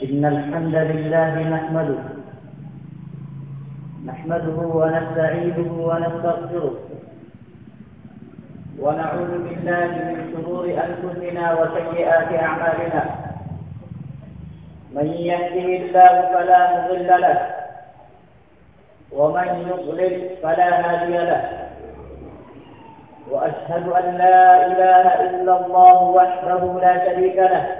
إن الحمد لله نحمده نحمده ونستعينه ونستغفره، ونعوذ بالله من شرور أنفسنا وسيئات أعمالنا. من يهده الله فلا مضل له، ومن يضلل فلا هادي له. وأشهد أن لا إله إلا الله وحده لا شريك له.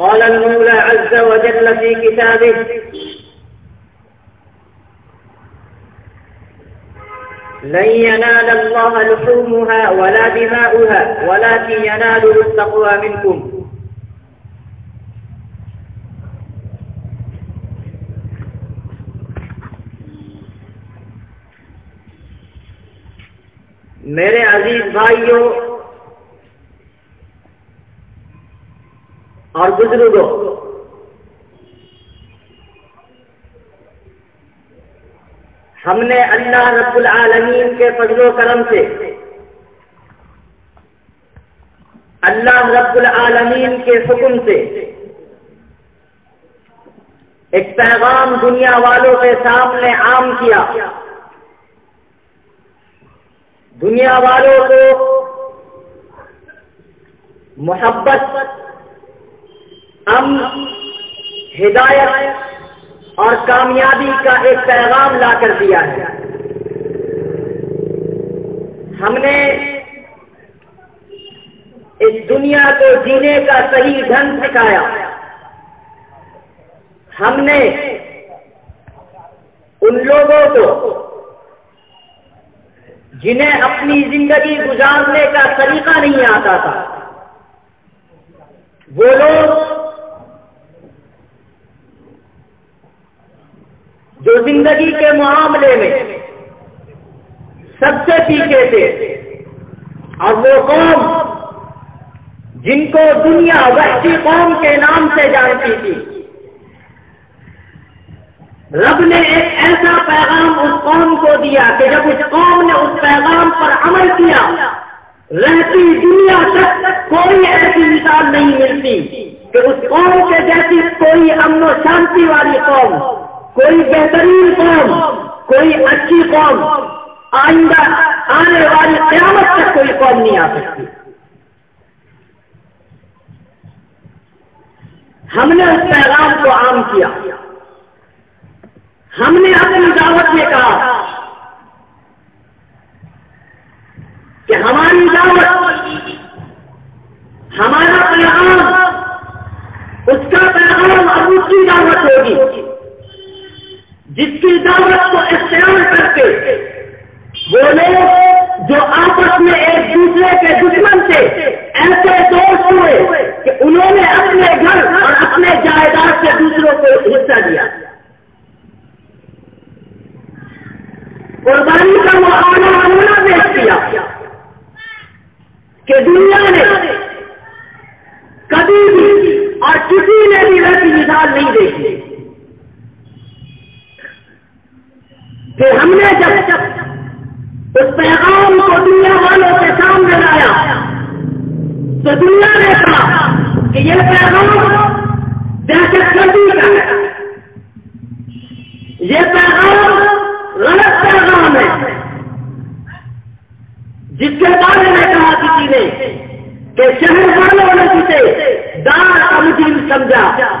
قال المولى عز وجل في كتابه لن ينال الله لحومها ولا دماؤها ولكن يناله التقوى منكم. میرے عزیز بھائیوں اور بزرگوں ہم نے اللہ رب العالمین کے فضل و کرم سے اللہ رب العالمین کے حکم سے ایک پیغام دنیا والوں کے سامنے عام کیا۔ دنیا والوں کو محبت ام ہدایت اور کامیابی کا ایک پیغام لا کر دیا ہے۔ ہم نے اس دنیا کو جینے کا صحیح ڈھنگ سکھایا۔ ہم نے ان لوگوں کو جنہیں اپنی زندگی گزارنے کا طریقہ نہیں آتا تھا، وہ لوگ جو زندگی کے معاملے میں سب سے پیچھے تھے، اور وہ قوم جن کو دنیا وحشی قوم کے نام سے جانتی تھی۔ رب نے ایک ایسا پیغام اس قوم کو دیا کہ جب اس قوم نے اس پیغام پر عمل کیا، رہتی دنیا تک کوئی ایسی مثال نہیں ملتی کہ اس قوم کے جیسی کوئی امن و شانتی والی قوم کوئی بہترین قوم، کوئی اچھی قوم، آئندہ آنے والی قیامت تک کوئی قوم نہیں آ سکتی۔ ہم نے اس پیغام کو عام کیا۔ ہم نے اپنی دعوت میں کہا کہ ہماری دعوت، ہمارا پیغام، اس کا پیغام اب اس کی دعوت ہوگی۔ جس کی دعوت کو اختیار کر کے وہ لوگ جو آپس میں ایک دوسرے کے دشمن تھے، ایسے دوست ہوئے کہ انہوں نے اپنے گھر اور اپنے جائیداد سے دوسروں کو حصہ دیا۔ قربانی کا وہ آنا نمونہ پیش کیا کہ دنیا نے کبھی بھی اور کسی نے بھی ویسی مثال نہیں دیکھی۔ ہم نے جب اس پیغام کو دنیا والوں کے سامنے لایا تو دنیا نے کہا کہ یہ پیغام دہشت گردی کا ہے۔ یہ پیغام غلط پیغام ہے۔ جس کے بارے میں کہا کسی نے کہ شہر والوں نے جسے دار کا سمجھا،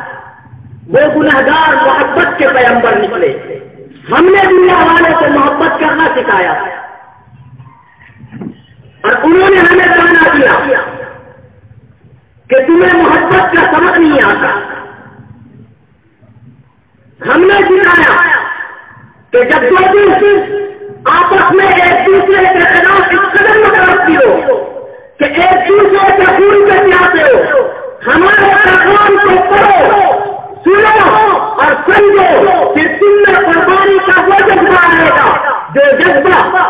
وہ گنہگار محبت کے پیمبر نکلے۔ ہم نے دنیا والے کو محبت کرنا سکھایا اور انہوں نے ہمیں کہنا دیا کہ تمہیں محبت کا سمجھ نہیں آتا۔ ہم نے سکھایا کہ جب دو دن آپس میں ایک دوسرے کے خلاف اس قدر کرتی ہو کہ ایک دوسرے کے خون کے چاہتے ہو، ہمارے پیغام کو پڑھو، سنو۔ اور سمجھو کہ تم میں قربانی کا وہ جذبہ آئے گا، جو جذبہ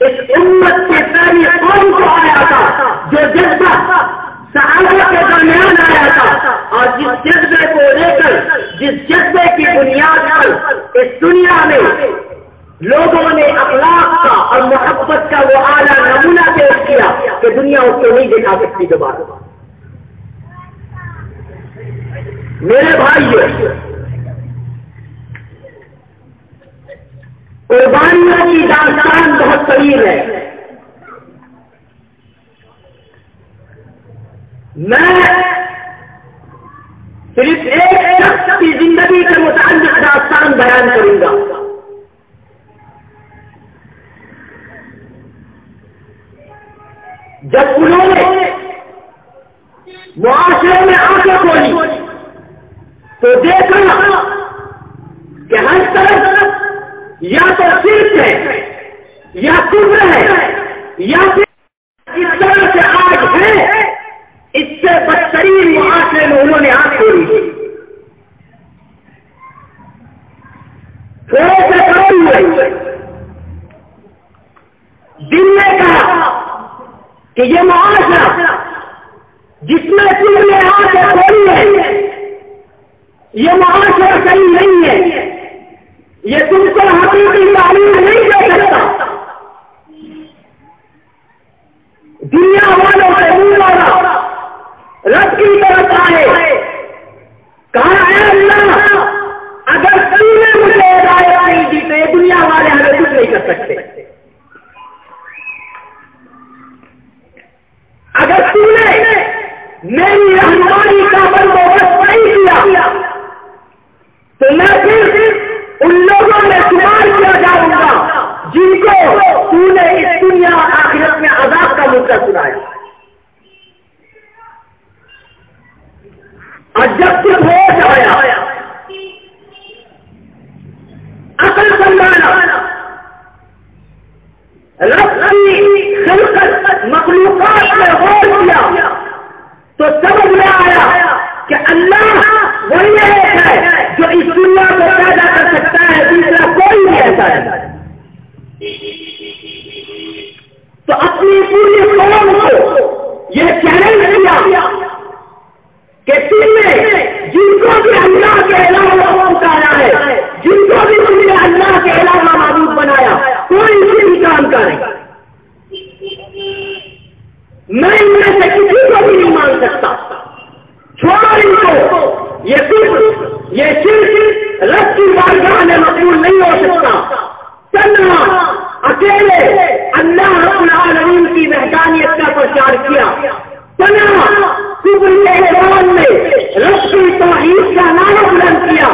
اس امت کے پہلی قوم کو آیا تھا، جو جذبہ صحابہ کے درمیان آیا تھا۔ اور جس جذبے کو لے کر، جس جذبے کی بنیاد پر اس دنیا میں لوگوں نے اخلاق کا اور محبت کا وہ اعلیٰ نمونہ پیش کیا کہ دنیا اس کو نہیں دکھا سکتی دوبارہ۔ میرے بھائی قربانیوں کی داستان بہت طویل ہے۔ میں صرف ایک شخص کی زندگی کے متعلق داستان بیان کروں گا۔ جب انہوں نے معاشرے میں آنکھیں کھولی تو دیکھا کہ ہر طرف یا تو صرف ہے، یا کفر ہے، یا پھر اس طرح سے آج ہے، اس سے بدترین معاشرے میں انہوں نے آنکھ کھولی تھوڑے سے کام ہوئے۔ دن نے کہا کہ یہ معاشرہ جس میں تم نے آ کے ہے، یہ معاشرہ صحیح نہیں ہے۔ یہ تم کو حقیقی تعلیم نہیں دے سکتا۔ دنیا والوں سے منہ والا رب کی طرف آئے۔ کہا ہے اللہ، اگر تم نے مجھے ہدایت نہیں دی تو یہ دنیا والے ہمیں کچھ نہیں کر سکتے۔ جن کو تو نے اس دنیا آخرت میں عذاب کا مدعا سنایا۔ اور جب تم ہو جایا اصل سنبھالا رقصی خلقت، مخلوقات میں ہو دیا تو سمجھ میں آیا کہ اللہ وہی ایک ہے جو اس دنیا کو پیدا کر سکتا ہے، دوسرا کوئی بھی ایسا ہے تو اپنی پوری قوم کو یہ چیلنج کیا کہ تم نے جن کو بھی اللہ کے علاوہ پہنچایا ہے، جن کو بھی تم نے اللہ کے علاوہ معبود بنایا، کوئی سے بھی کام کرے۔ میں ان میں سے کسی کو بھی نہیں مان سکتا۔ چھوڑو ان کو۔ یہ صرف یہ صرف رب کی بارگاہ میں مقبول نہیں ہو سکتا۔ چندنا اکیلے اللہ رب العالمین کی وحدانیت کا پرچار کیا۔ چنا صبح احرام میں رشی توحید کا نام بلند کیا۔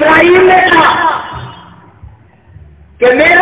ابراہیم نے کہا کہ میرا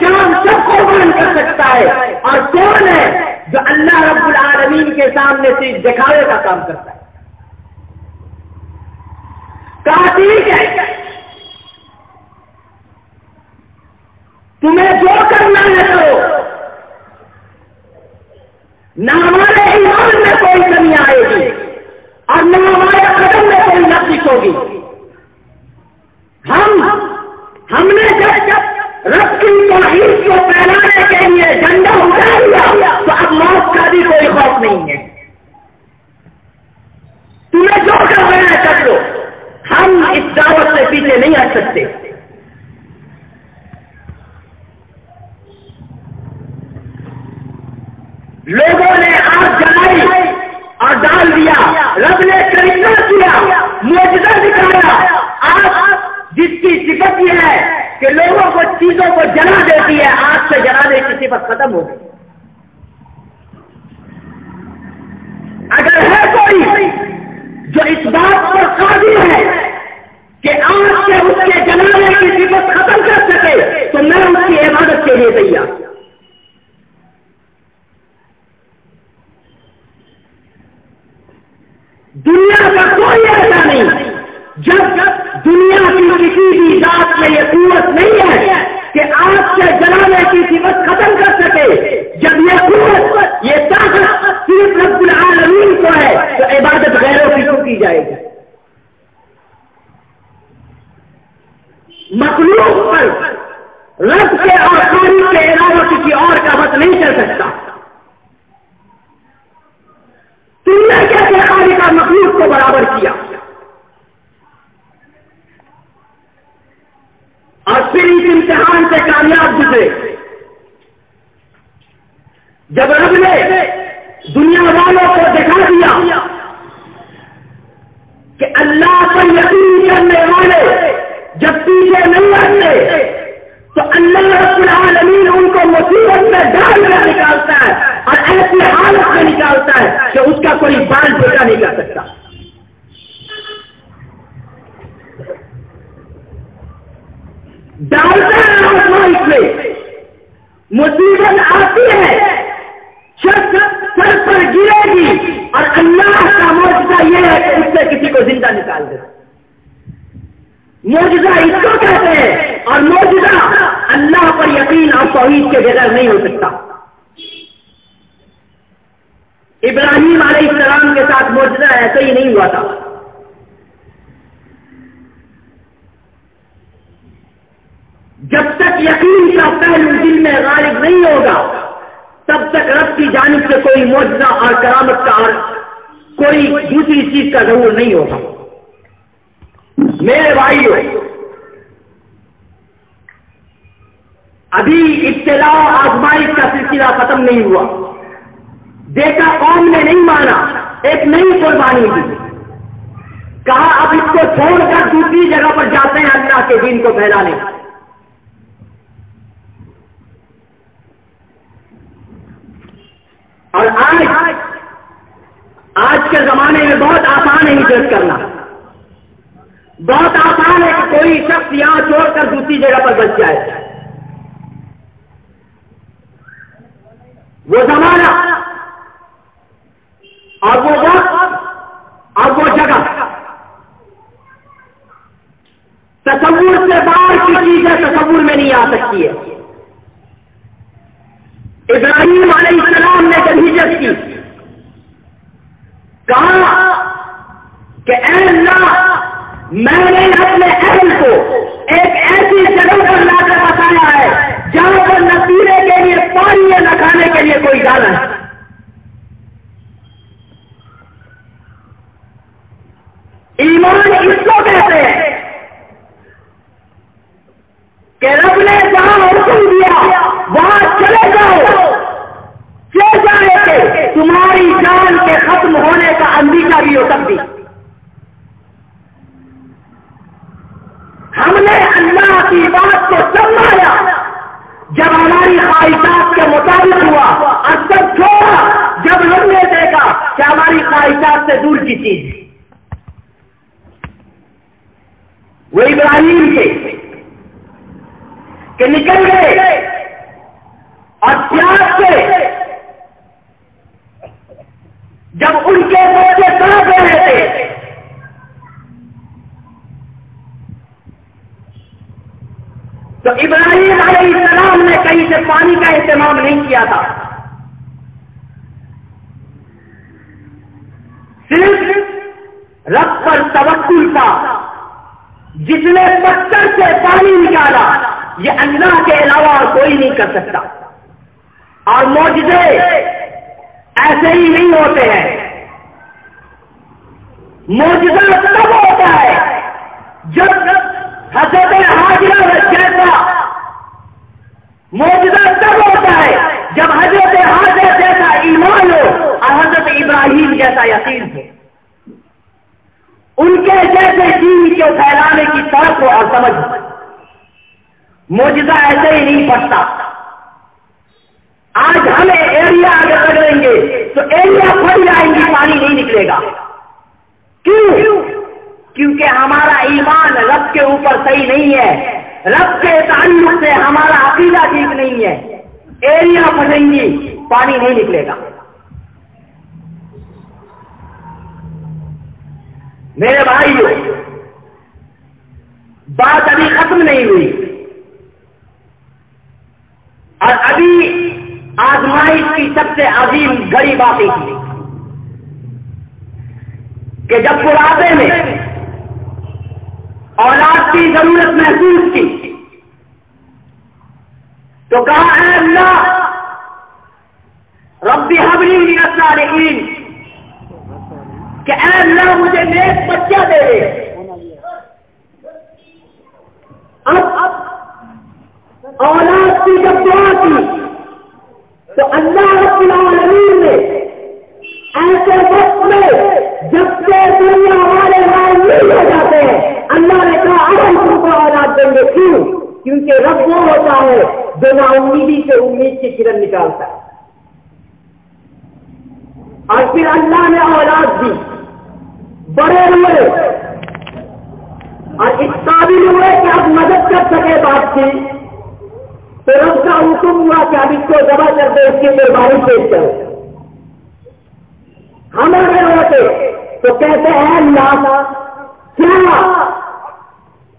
جان سب قربان کر سکتا ہے۔ اور کون ہے جو اللہ رب العالمین کے سامنے سے دکھاوے کا کام کرتا ہے؟ کہا ٹھیک ہے۔ تمہیں جو کرنا ہے تو نہ ہمارے ایمان میں کوئی کمی آئے گی اور نہ ہمارے قدم میں کوئی نقص ہوگی۔ ہم ہم نے جب جب رب کی توحید کو پھیلانے کے لیے جھنڈا اٹھا لیا تو اب موت کا بھی کوئی خوف نہیں ہے۔ تمہیں جو کر رہے ہیں کر لو۔ ہم اس دعوت سے پیچھے نہیں ہٹ سکتے۔ لوگوں نے آگ جلائی اور ڈال دیا۔ رب نے کرشمہ کیا موجودہ دکھایا۔ آگ جس کی صفت یہ ہے کہ لوگوں کو چیزوں کو جلا دیتی ہے، آگ سے جلانے کی صفت ختم ہو گئی۔ اگر ہے کوئی جو اس بات پر قابل ہے کہ آج سے اس کے جلانے کی صفت ختم کر سکے، تو میں اس کی عبادت کے لیے تیار دنیا کا کوئی ایسا نہیں جب دنیا کی کسی بھی ذات میں یہ قوت نہیں ہے کہ آج سے جلانے کی صفت ختم کر سکے، جب یہ قوت، یہ طاقت صرف رب العالمین کو ہے، تو عبادت غیروں کی کیوں کی جائے گی؟ مخلوق پر رب کے اور قانون کے علاوہ کسی اور کا مت نہیں چل سکتا۔ تم نے کیسے خالی کا مخلوق کو برابر کیا؟ شخص یہاں چھوڑ کر دوسری جگہ پر بچ جائے۔ وہ زمانہ، اور وہ وقت، اور وہ جگہ۔ تصور سے باہر کی چیزیں تصور میں نہیں آ سکتی ہے۔ ابراہیم علیہ السلام نے جب ہجرت کی، کہا کہ اے اللہ میں نے اپنے اہل کو ایک ایسی جگہ پر لا کر بتایا ہے جہاں پر نہ پینے کے لیے پانی یا نہ کھانے کے لیے کوئی ڈالا ہے۔ ایمان اس کو کہتے ہیں کہ رب نے جہاں حکم دیا وہاں چلے جاؤ۔ چلے جائے کہ تمہاری جان کے ختم ہونے کا اندیشہ بھی ہو سکتی۔ ہم نے اللہ کی بات کو سمجھایا جب ہماری خواہشات کے مطابق ہوا، اور سب چھوڑا۔ جب ہم نے دیکھا کہ ہماری خواہشات سے دور کی چیز۔ وہ ابراہیم کے کہ نکل گئے اور پیاس سے جب ان کے بچے تڑپ رہے تھے تو ابراہیم علیہ السلام نے کہیں سے پانی کا اہتمام نہیں کیا تھا۔ صرف رب پر توکل کا جس نے پتھر سے پانی نکالا، یہ اللہ کے علاوہ کوئی نہیں کر سکتا۔ اور موجودے ایسے ہی نہیں ہوتے ہیں۔ موجودہ تب ہوتا ہے جب حضرت حاضرہ موجودہ تب ہوتا ہے جب حضرت حاضر جیسا ایمان ہو اور حضرت ابراہیم جیسا یقین ہو۔ ان کے جیسے دین کو پھیلانے کی طرف ہو اور سمجھ موجودہ ایسے ہی نہیں پڑتا۔ آج ہمیں ایریا اگر پکڑیں گے تو ایریا پھٹ جائیں گی، پانی نہیں نکلے گا۔ کیوں؟ کیونکہ ہمارا ایمان رب کے اوپر صحیح نہیں ہے۔ رب کے تعلق سے ہمارا عقیدہ ٹھیک نہیں ہے۔ ایریا پھٹیں گی، پانی نہیں نکلے گا۔ میرے بھائی بات ابھی ختم نہیں ہوئی۔ اور ابھی آزمائش کی سب سے عظیم گڑی باتیں کہ جب پرانے میں اولاد کی ضرورت محسوس کی۔ تو کہا ہے اللہ، ربی حبری الصالحین، کہ اے اللہ، مجھے نیک بچہ دے۔ دے اب اولاد کی جب دعا کی، تو اللہ رب العالمین نے ایسے وقت میں جب سے دنیا والے نہیں ہو جاتے ہیں اللہ نے کہا ہم تم کو اولاد دیں گے کیوں؟ کیونکہ رب وہ ہوتا ہے جو نا امیدی سے امید کی کرن نکالتا ہے۔ اور پھر اللہ نے اولاد دی۔ بڑے ہوئے۔ اور اس قابل ہوئے کہ اب مدد کر سکے بات کی۔ تو رب کا حکم ہوا کہ اب اس کو جمع کر دے، اس کی قربانی پیش کرو۔ ہم اگر ہوتے تو کہتے ہیں، اللہ، کیا؟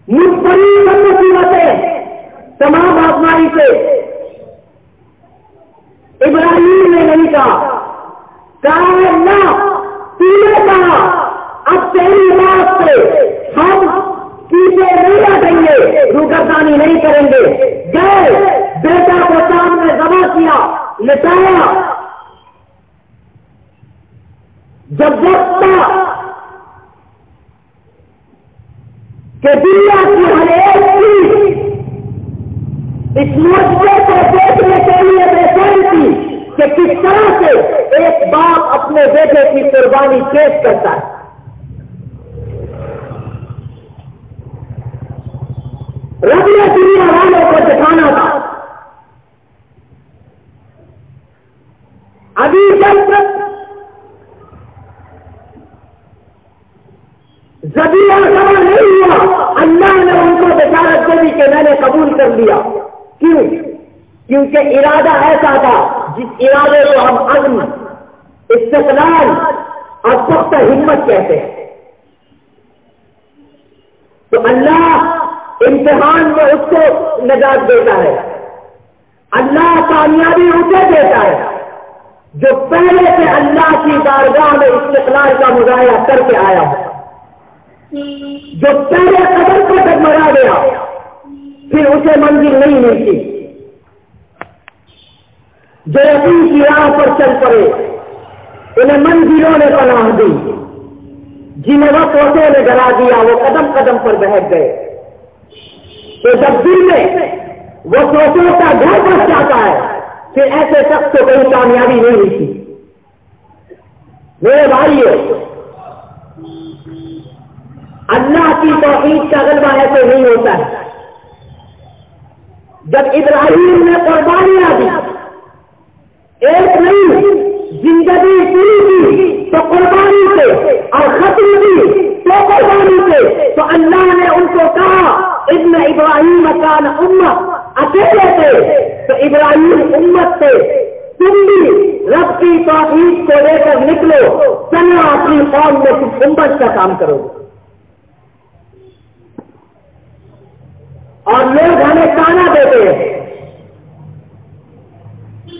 مستقل مصیبتیں تمام آسمانی سے۔ ابراہیم نے نہیں کہا کہا اللہ تین کہا۔ اب تیری بات سے ہم پیچھے نہیں رکھیں گے، روگردانی نہیں کریں گے۔ گئے، بیٹا کو سامنے جمع کیا، لٹایا۔ جب وقت تھا کہ دنیا کی ہر ایک چیز اس مسئلے کو دیکھنے کے لیے بہتر تھی کہ کس طرح سے ایک باپ اپنے بیٹے کی قربانی پیش کرتا ہے۔ رب نے دنیا والوں کو دکھانا تھا۔ ابھی جب تک زبیہ سوال نہیں ہوا اللہ نے ان کو بشارت دے دی کہ میں نے قبول کر لیا۔ کیوں؟ کیونکہ ارادہ ایسا تھا جس ارادے کو ہم عزم، استقلال اور سخت ہمت کہتے ہیں۔ تو اللہ امتحان میں اس کو نجات دیتا ہے۔ اللہ کامیابی اسے دیتا ہے جو پہلے سے اللہ کی بارگاہ میں استقلال کا مظاہرہ کر کے آیا ہے جو پہلے قدم کو ڈگمگا گیا، پھر اسے منزل نہیں ملتی۔ جو یقین کی راہ پر چل پڑے، انہیں منزلوں نے پناہ دی۔ جنہیں وقت وقتوں نے ڈرا دیا، وہ قدم قدم پر بہت گئے۔ تو جب دل میں وہ سوچوں کا گھر بس جاتا ہے، پھر ایسے شخص کو کوئی کامیابی نہیں ملتی۔ میرے بھائی اللہ کی توحید کا غلبہ ایسے نہیں ہوتا ہے۔ جب ابراہیم نے قربانیاں دی، ایک نہیں، زندگی پوری کی، تو قربانی سے اور ختم کی، تو قربانی سے۔ تو اللہ نے ان کو کہا، ابن ابراہیم مکان امت، اکیلے تھے۔ تو ابراہیم امت سے، تم بھی رب کی توحید کو لے کر نکلو چلو اپنی قوم میں کچھ امت کا کام کرو۔ اور لوگ ہمیں تانا دیتے ہیں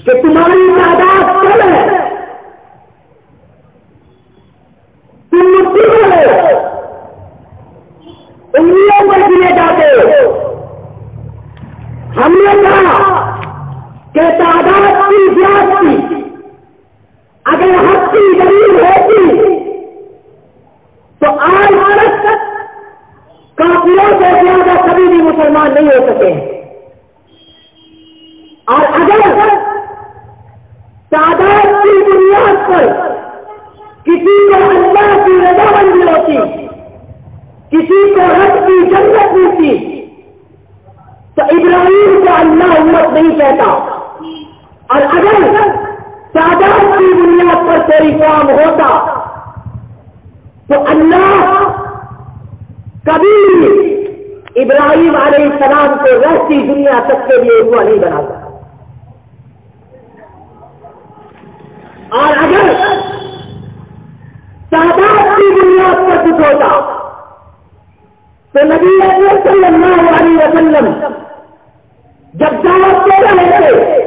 کہ تمہاری تعداد کم ہے۔ تم مٹی ہو انگلیوں پر گرے جاتے۔ ہو ہم نے کہا کہ تعداد کی زیاد کی اگر حق کی ضرور ہوتی تو آج تک کافیوں سے زیادہ کبھی بھی مسلمان نہیں ہو سکے۔ اور اگر تعداد کی بنیاد پر کسی کو اللہ کی رضا بندی ہوتی، کسی کو رب کی جنت ملتی، تو ابراہیم کو اللہ امت نہیں کہتا۔ اور اگر تعداد کی بنیاد پر کوئی کام ہوتا، تو اللہ ابراہیم علیہ السلام کو رہتی دنیا تک کے لیے ہوا نہیں بناتا اور اگر تعداد کی بنیاد پر کچھ ہوتا، تو نبی صلی اللہ علیہ وسلم جب دعوت دے رہے تھے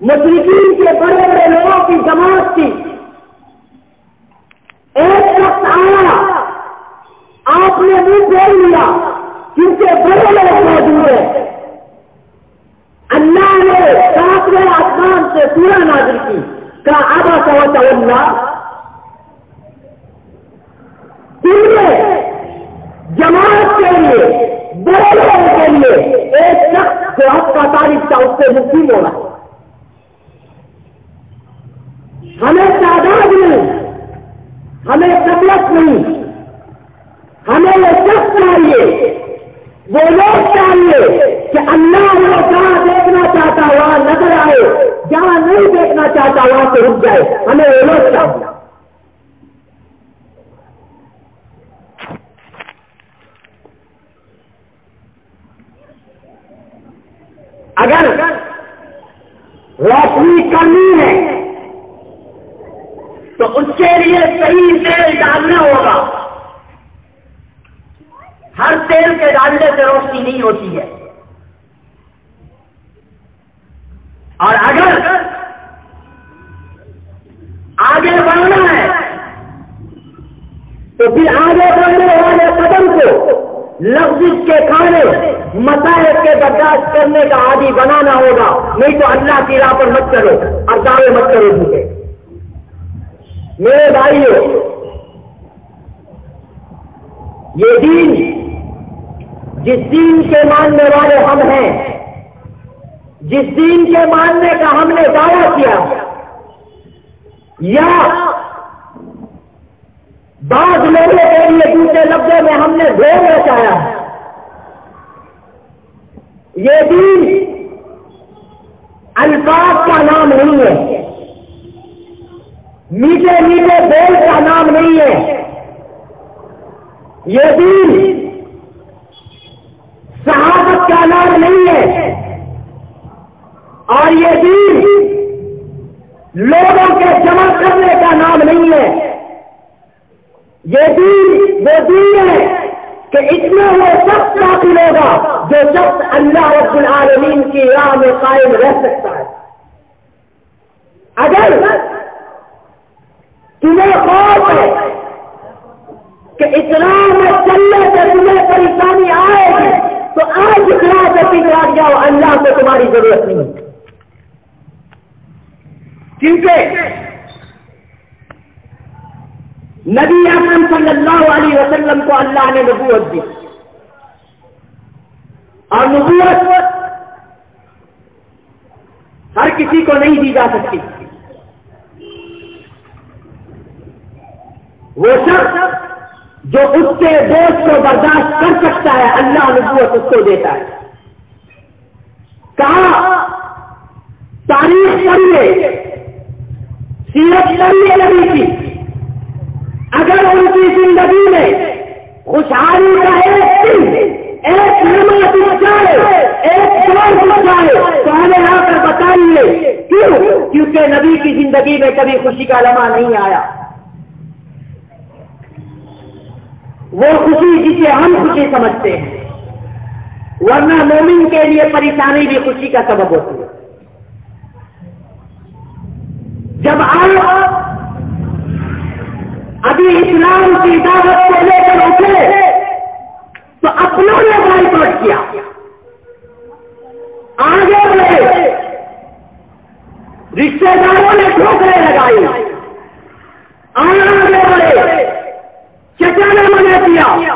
مشرقین کے بڑے بڑے لوگوں کی جماعت تھی ایک وقت آیا آپ نے منہ کھول لیا کیونکہ بڑے لوگ موجود ہیں۔ اللہ نے ساتویں آسمان سے پورا نازل کی۔ کا آبا سوا اللہ۔ دل میں جماعت کے لیے، بڑے لوگوں کے لیے ایک شخص جو حق کا تاریخ تھا، اس سے مقیم ہونا ہمیں تعداد نہیں، ہمیں قبلت نہیں۔ ہمیں یہ شخص چاہیے، وہ لوگ چاہیے کہ اللہ وہ جہاں دیکھنا چاہتا وہاں نظر آئے، جہاں نہیں دیکھنا چاہتا وہاں سے رک جائے، ہمیں وہ لوگ چاہیے۔ اگر روشنی کرنی ہے، تو اس کے لیے صحیح تیل ڈالنا ہوگا۔ ہر تیل کے ڈالنے سے روشنی نہیں ہوتی ہے۔ اور اگر آگے بڑھنا ہے تو پھر آگے بڑھنے والے قدم کو لفظ کے کھانے مسائل کے برداشت کرنے کا عادی بنانا ہوگا۔ نہیں تو اللہ کی راہ پر مت کرو اور دعوے مت کرو جھوٹے میرے بھائیوں یہ دین جس دین کے ماننے والے ہم ہیں، جس دین کے ماننے کا ہم نے دعویٰ کیا، یا بعض لوگوں کے لیے دوسرے لفظوں میں ہم نے دھو بچایا ہے یہ دین الفاظ کا نام نہیں ہے۔ میٹھے میٹھے بول کا نام نہیں ہے۔ یہ دین صحافت کا نام نہیں ہے۔ اور یہ دین لوگوں کے جمع کرنے کا نام نہیں ہے۔ یہ دین وہ دین ہے کہ اس میں وہ شخص داخل ہوگا جو شخص اللہ رب العالمین کی راہ میں قائم رہ سکتا ہے۔ اگر تمہیں خوف ہے کہ اسلام میں چلنے سے تمہیں پریشانی آئے گی تو آج اسلام سے پکڑا جاؤ، اللہ کو تمہاری ضرورت نہیں۔ کیونکہ نبی اکرم صلی اللہ علیہ وسلم کو اللہ نے نبوت دی۔ اور نبوت ہر کسی کو نہیں دی جا سکتی۔ وہ شخص جو اس کے دوست کو برداشت کر سکتا ہے، اللہ نبوت اس کو دیتا ہے۔ کہا، تاریخ پڑھیے سیرت پڑھیے نبی کی۔ اگر ان کی زندگی میں خوشحالی کا ایک دن، ایک نماز جائے، ایک دور جائے، تو ہمیں آ کر بتائیے، کیوں؟ کیونکہ نبی کی زندگی میں کبھی خوشی کا لمحہ نہیں آیا۔ وہ خوشی جسے ہم خوشی سمجھتے ہیں۔ ورنہ مومن کے لیے پریشانی بھی خوشی کا سبب ہوتی ہے۔ جب آئے ابھی اسلام کی دعوت کو لے کر اٹھے، تو اپنوں نے بائیکاٹ کیا۔ آگے بڑھے رشتے داروں نے ٹھوکرے لگائی۔ آگے بڑھے، چچا نے منع کیا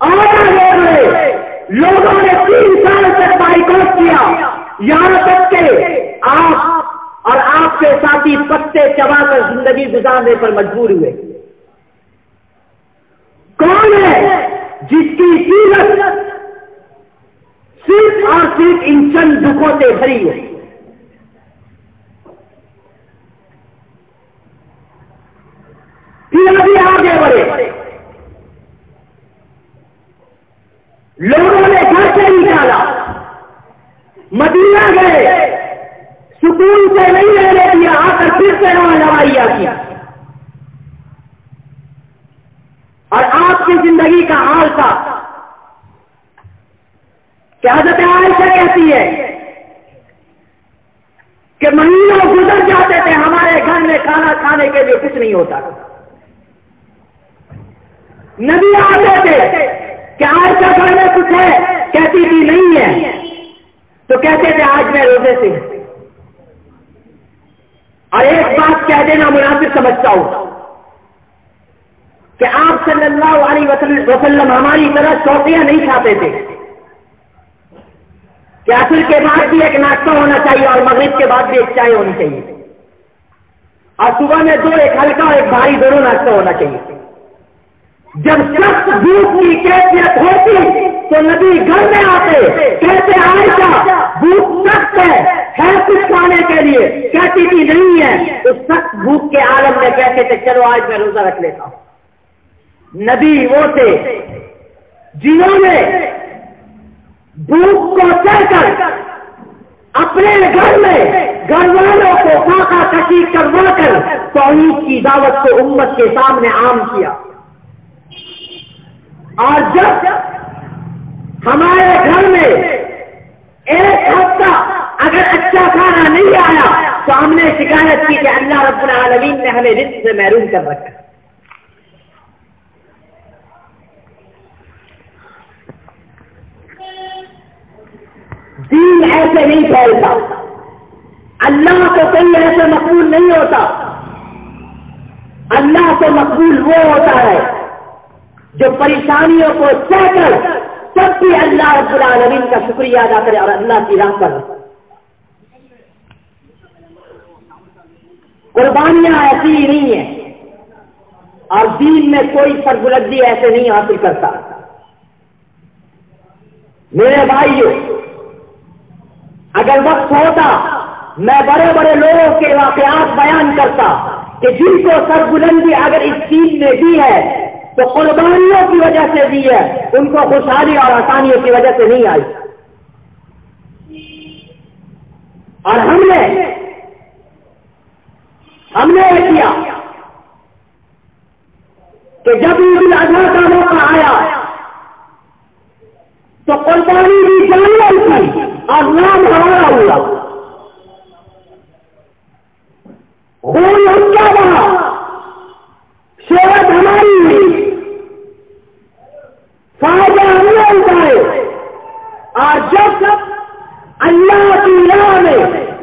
آگے بڑھے لوگوں نے تین سال تک بائیکاٹ کیا۔ یہاں تک کہ آپ اور آپ کے ساتھی پتے چبا کر زندگی گزارنے پر مجبور ہوئے۔ کون ہے جس کی سیرت صرف اور صرف ان چند دکھوں سے بھری ہے پھر ابھی آگے بڑھے۔ لوگوں نے گھر سے نکالا۔ مدینہ گئے۔ سکون سے نہیں رہنے دیا آ کر پھر سے وہاں لڑائیا کیا اور آپ کی زندگی کا حال تھا۔ کیا حضرت عائشہ کہتی ہے کہ مہینوں گزر جاتے تھے، ہمارے گھر میں کھانا کھانے کے لیے کچھ نہیں ہوتا۔ ندی آتے تھے کہ آج کا گھر میں کچھ ہے، کہتی تھی نہیں ہے۔ تو کہتے تھے، آج میں روزے سے اور ایک بات کہہ دینا مناسب سمجھتا ہوں کہ آپ صلی اللہ علیہ وسلم ہماری طرح چوکیاں نہیں کھاتے تھے۔ کہ اصل کے بعد بھی ایک ناشتہ ہونا چاہیے اور مغرب کے بعد بھی ایک چائے ہونی چاہیے۔ اور صبح میں دو، ایک ہلکا اور ایک بھاری دونوں ناشتہ ہونا چاہیے۔ جب سخت بھوک کی کیفیت ہوتی تو ندی گھر میں آتے، کہتے آئے کا بھوک سخت ہے ہے کچھ کھانے کے لیے، کہتی تھی نہیں ہے. تو سخت بھوک کے عالم میں کہتے تھے، چلو آج میں روزہ رکھ لیتا ہوں. نبی وہ تھے جنہوں نے بھوک کو چڑھ کر اپنے گھر میں گھر والوں کو فاقا کشی کروا کر توحید کی دعوت کو امت کے سامنے عام کیا۔ اور جب ہمارے گھر میں ایک ہفتہ اگر اچھا کھانا نہیں آیا تو ہم نے شکایت کی کہ اللہ رب العالمین نے ہمیں رزق سے محروم کر رکھا۔ دین ایسے نہیں پھیلتا۔ اللہ کو کوئی ایسے مقبول نہیں ہوتا۔ اللہ کو مقبول وہ ہوتا ہے جو پریشانیوں کو سہ کر سب بھی اللہ رب العالمین کا شکریہ ادا کرے اور اللہ کی راہ پر قربانیاں ایسی ہی نہیں ہیں اور دین میں کوئی سربلندی ایسے نہیں حاصل کرتا۔ میرے بھائیوں اگر وقت ہوتا، میں بڑے بڑے لوگوں کے واقعات بیان کرتا کہ جن کو سربلندی اگر اس چیز میں دی ہے تو قربانیوں کی وجہ سے دی ہے، ان کو خوشحالی اور آسانیوں کی وجہ سے نہیں آئی۔ اور ہم نے ہم نے یہ کیا کہ جب عید الاضحیٰ کا موقع آیا، تو قربانی بھی جانور تھی اور نام ہمارا ہوا۔ خون ہم کیا بنا؟ صحت ہماری۔ ہوئی فائدہ ہم نے اٹھائے اور جب اللہ کی راہ میں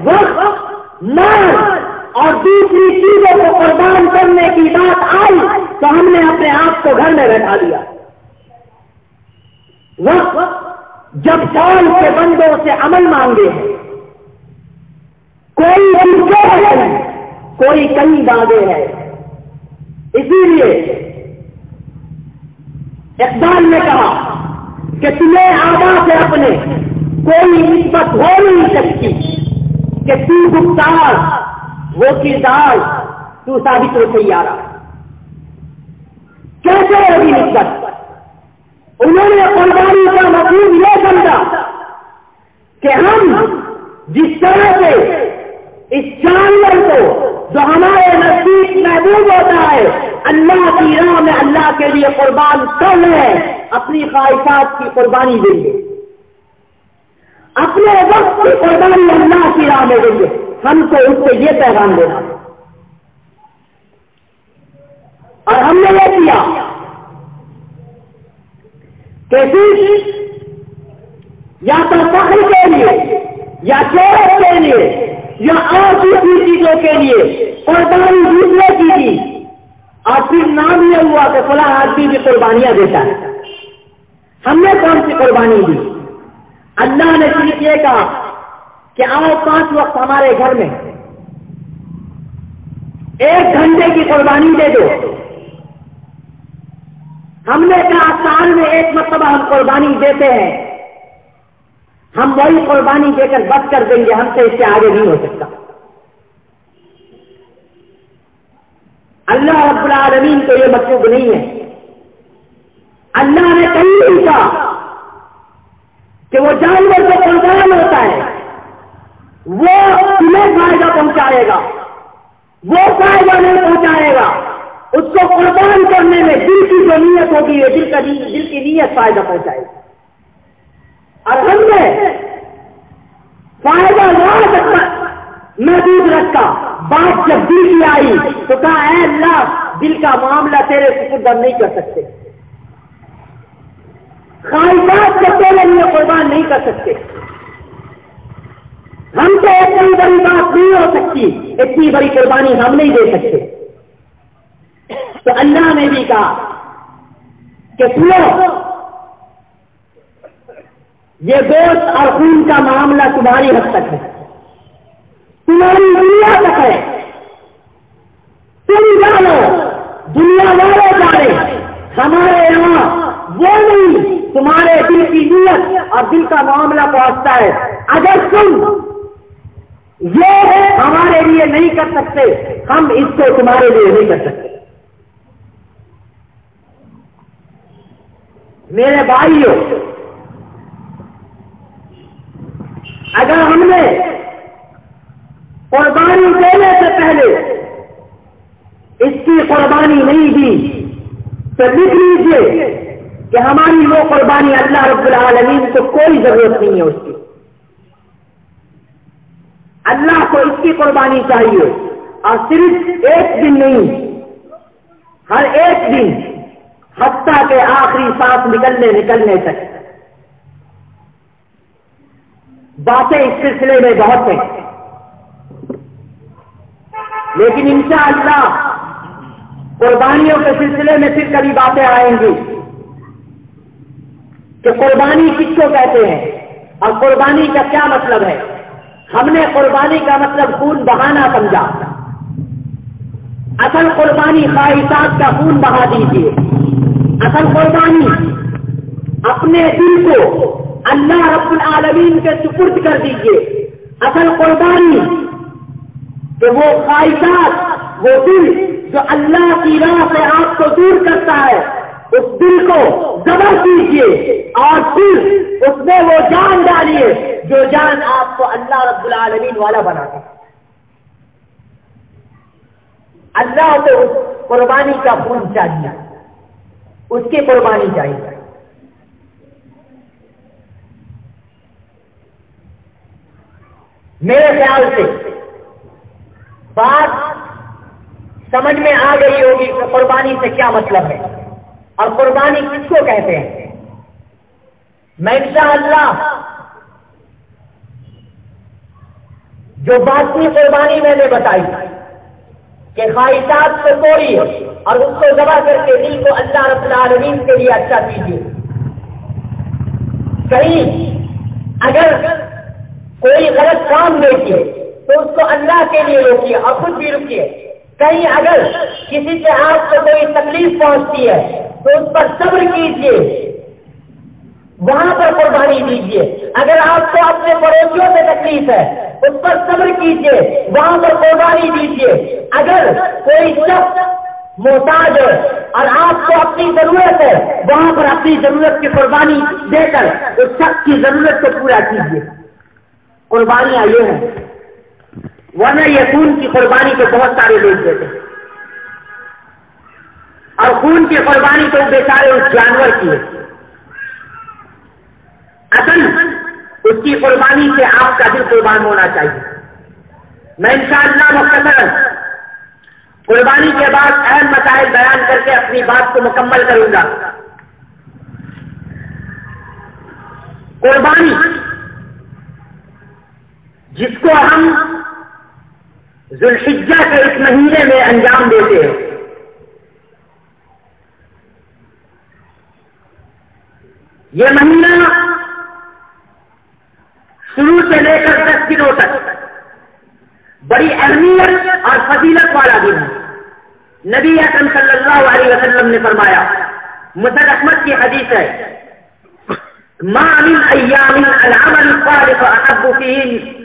وقت مار اور دوسری چیزوں کو قربان کرنے کی بات آئی، تو ہم نے اپنے آپ کو گھر میں بیٹھا دیا۔ وقت جب سال کے بندوں سے عمل مانگے ہیں۔ کوئی ہے کوئی کئی دادے ہے۔ اسی لیے اقبال نے کہا کہ تمہیں آبا سے اپنے کوئی نسبت ہو نہیں سکتی کہ تو گفتار، وہ کردار، تو ثابت ہو تیار کیسے ہوگی نسبت؟ انہوں نے قربانی کا مطلوب یہ سمجھا کہ ہم جس طرح سے اس جانور کو جو ہمارے نزدیک محبوب ہوتا ہے اللہ کی راہ میں اللہ کے لیے قربان کر ہے، اپنی خواہشات کی قربانی دیں گے۔ اپنے وقت کی قربانی اللہ کی راہ میں دیں گے۔ ہم کو اس کو یہ پیغام دینا۔ اور ہم نے یہ کیا یا تو فخر کے لیے، یا چورت کے لیے، یا اور دوسری چیزوں کے لیے، قربانی دوسرے کی تھی اور پھر نام یہ ہوا کہ فلاں آدمی بھی قربانیاں دیتا ہے۔ ہم نے کون سی قربانی دی؟ اللہ نے صرف یہ کہا کہ آؤ پانچ وقت ہمارے گھر میں۔ ایک گھنٹے کی قربانی دے دو۔ ہم نے کہا سال میں ایک مرتبہ ہم قربانی دیتے ہیں۔ ہم وہی قربانی دے کر بچ کر دیں گے، ہم سے اس سے آگے نہیں ہو سکتا۔ اللہ رب العالمین تو یہ مطلوب نہیں ہے۔ اللہ نے کہیں نہیں کہا کہ وہ جانور جو قربان ہوتا ہے، وہ تمہیں فائدہ پہنچائے گا۔ وہ فائدہ نہیں پہنچائے گا۔ اس کو قربان کرنے میں دل کی جو نیت ہوگی ہے دل کا دل کی نیت فائدہ پہنچائے گی۔ اور ہم نے فائدہ نہ سکتا، محدود رکھا۔ بات جب دل کی آئی تو کہا، اے اللہ، دل کا معاملہ تیرے سپردر نہیں کر سکتے. خواہشات کے پہلے لیے قربان نہیں کر سکتے۔ ہم سے اتنی بڑی بات نہیں ہو سکتی، اتنی بڑی قربانی ہم نہیں دے سکتے۔ تو اللہ نے بھی کہا کہ سنو، یہ گوشت اور خون کا معاملہ تمہاری حد تک ہے۔ تمہاری دنیا تک ہے۔ تم جانو، دنیا والے جانے۔ ہمارے یہاں وہ نہیں، تمہارے دل کی نیت اور دل کا معاملہ پہنچتا ہے۔ اگر تم یہ ہمارے لیے نہیں کر سکتے، ہم اس کو تمہارے لیے نہیں کر سکتے۔ میرے بھائیوں اگر ہم نے قربانی دینے سے پہلے اس کی قربانی نہیں دی تو لکھ لیجیے کہ ہماری وہ قربانی اللہ رب العالمین کو کوئی ضرورت نہیں ہے اس کی۔ اللہ کو اس کی قربانی چاہیے اور صرف ایک دن نہیں، ہر ایک دن ہفتہ کے آخری سانس نکلنے نکلنے تک۔ باتیں اس سلسلے میں بہت ہیں۔ لیکن انشاءاللہ قربانیوں کے سلسلے میں پھر کبھی باتیں آئیں گی کہ قربانی کس کو کہتے ہیں اور قربانی کا کیا مطلب ہے؟ ہم نے قربانی کا مطلب خون بہانا سمجھا۔ اصل قربانی خواہشات کا خون بہا دیجیے اصل قربانی اپنے دل کو اللہ رب العالمین کے سپرد کر دیجیے اصل قربانی کہ وہ خواہشات، وہ دل جو اللہ کی راہ سے آپ کو دور کرتا ہے، اس دل کو زبر کیجیے اور پھر اس میں وہ جان ڈالیے جو جان آپ کو اللہ رب العالمین والا بنا دے اللہ کو اس قربانی کا خون چاہیے۔ اس کی قربانی چاہیے۔ میرے خیال سے بات سمجھ میں آ گئی ہوگی کہ قربانی سے کیا مطلب ہے اور قربانی کس کو کہتے ہیں؟ میں اللہ جو باقی قربانی میں نے بتائی کہ خواہشات کو توڑی اور اس کو ذبح کر کے دل کو اللہ رب العالمین کے لیے اچھا کیجیے۔ کہیں اگر کوئی غلط کام دیکھیے تو اس کو اللہ کے لیے روکیے اور خود بھی رکیے کہیں اگر کسی سے آپ کو کوئی تکلیف پہنچتی ہے تو اس پر صبر کیجیے وہاں پر قربانی دیجیے اگر آپ کو اپنے پڑوسیوں سے تکلیف ہے، اس پر صبر کیجیے وہاں پر قربانی دیجیے اگر کوئی شخص محتاج ہے اور آپ کو اپنی ضرورت ہے، وہاں پر اپنی ضرورت کی قربانی دے کر اس شخص کی ضرورت کو پورا کیجیے قربانیاں یہ ہیں۔ ورنہ یہ خون کی قربانی کو بہت سارے لوگ دیتے ہیں۔ اور خون کی قربانی تو بیچارے اس جانور کی ہے۔ اصل اس کی قربانی سے آپ کا دل قربان ہونا چاہیے۔ میں انشاءاللہ مختصر قربانی کے بعد اہم مسائل بیان کر کے اپنی بات کو مکمل کروں گا۔ قربانی جس کو ہم ذوالحجہ کے اس مہینے میں انجام دیتے ہیں یہ مہینہ شروع سے لے کر دس دنوں تک بڑی اہمیت اور فضیلت والا دن ہے۔ نبی اکرم صلی اللہ علیہ وسلم نے فرمایا مسد احمد کی حدیث ہے، ما من ایام العمل الصالح احب فیہن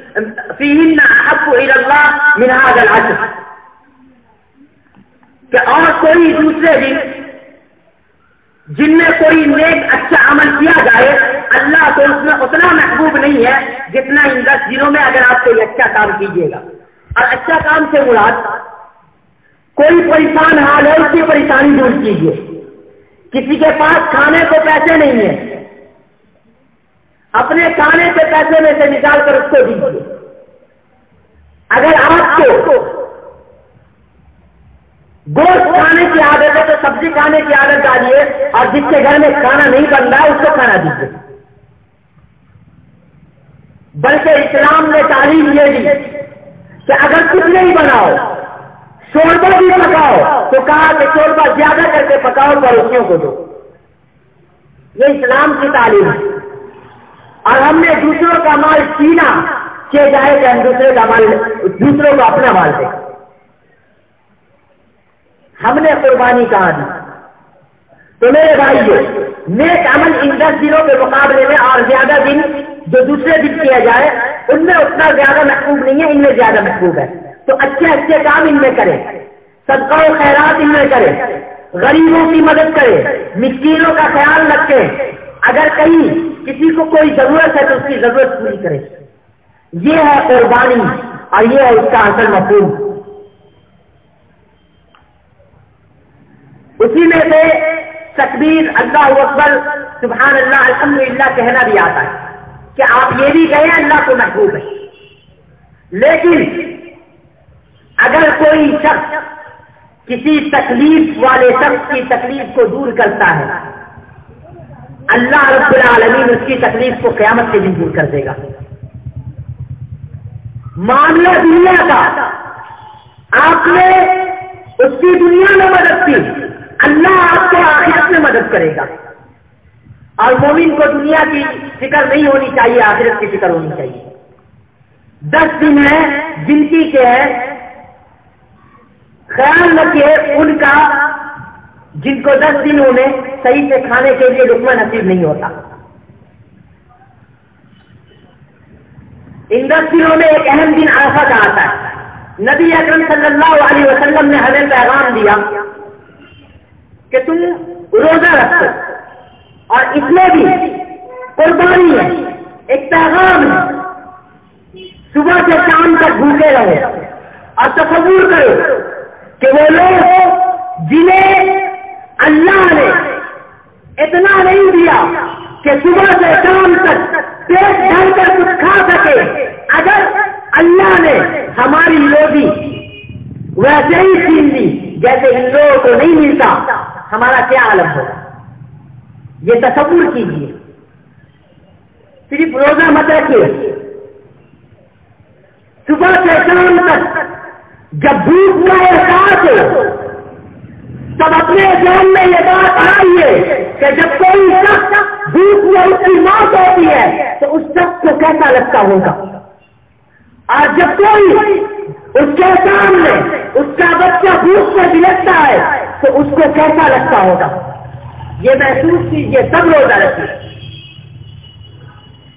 فیہن احب الى اللہ من هذا العشر کہ اور کوئی دوسرے دن جن میں کوئی نیک اچھا عمل کیا جائے، اللہ تو اس میں اتنا محبوب نہیں ہے جتنا ان دس دنوں میں اگر آپ کوئی اچھا کام کیجیے گا۔ اور اچھا کام سے مراد، کوئی پریشان حال ہے اس کی پریشانی دور کیجیے۔ کسی کے پاس کھانے کو پیسے نہیں ہیں اپنے کھانے کے پیسے میں سے نکال کر اس کو دیجیے اگر آپ کو گوشت کھانے کی عادت ہے تو سبزی کھانے کی عادت ڈالیے اور جس کے گھر میں کھانا نہیں بن رہا اس کو کھانا دیجیے بلکہ اسلام نے تعلیم یہ دی کہ اگر کچھ نہیں بناؤ شوربا بھی پکاؤ، تو کہا کہ شوربا زیادہ کر کے پکاؤ پڑوسیوں کو دو؟ یہ اسلام کی تعلیم ہے۔ اور ہم نے دوسروں کا مال چینا کہ جائے کہ ہم دوسرے کا مال دوسروں کو اپنا مال دیں ہم نے قربانی کہا دی۔ تو میرے بھائی نیک عمل ان دس دنوں کے مقابلے میں اور زیادہ دن جو دوسرے دن کیا جائے، ان میں اتنا زیادہ محبوب نہیں ہے، ان میں زیادہ محبوب ہے۔ تو اچھے اچھے کام ان میں کرے صدقہ و خیرات ان میں کرے غریبوں کی مدد کرے مسکینوں کا خیال رکھے اگر کہیں کسی کو کوئی ضرورت ہے تو اس کی ضرورت پوری کرے۔ یہ ہے قربانی اور یہ ہے اس کا اصل مفہوم۔ اسی میں سے تکبیر، اللہ اکبر، سبحان اللہ، الحمدللہ کہنا بھی آتا ہے کہ آپ یہ بھی کہیں اللہ کو محبوب ہے لیکن اگر کوئی شخص کسی تکلیف والے شخص کی تکلیف کو دور کرتا ہے اللہ رب العالمین اس کی تکلیف کو قیامت کے دن دور کر دے گا۔ معاملہ دنیا کا۔ آپ نے اس کی دنیا میں مدد کی، اللہ آپ کو آخرت میں مدد کرے گا۔ اور مومن کو دنیا کی فکر نہیں ہونی چاہیے، آخرت کی فکر ہونی چاہیے۔ دس دن ہے، گنتی کے ہے۔ خیال رکھیے، ان کا جن کو دس دنوں میں صحیح سے کھانے کے لیے رکما نصیب نہیں ہوتا۔ ان دس دنوں میں ایک اہم دن آفت آتا ہے۔ نبی اکرم صلی اللہ علیہ وسلم نے ہمیں پیغام دیا کہ تم روزہ رکھو اور اس میں بھی قربانی ہے، ایک پیغام ہے۔ صبح سے شام تک بھوکے رہو اور تصور کرو کہ وہ لوگ جنہیں اللہ نے اتنا نہیں دیا کہ صبح سے شام تک پیٹ ڈھل کر کچھ کھا سکے۔ اگر اللہ نے ہماری لوگی ویسے ہی چھین لی، جیسے ان لوگوں کو نہیں ملتا، ہمارا کیا عالم ہوگا؟ یہ تصور کیجیے صرف روزہ مت رکھیے۔ صبح سے شام تک جب بھوک کا احساس ہو تب اپنے جان میں یہ بات آئیے کہ جب کوئی شخص بھوک میں اس کی موت ہوتی ہے، تو اس شخص کو کیسا لگتا ہوگا؟ اور جب کوئی اس کے سامنے، اس کا بچہ بھوک سے بلکتا ہے، تو اس کو کیسا لگتا ہوگا؟ یہ محسوس کیجیے سب روزہ رکھیے۔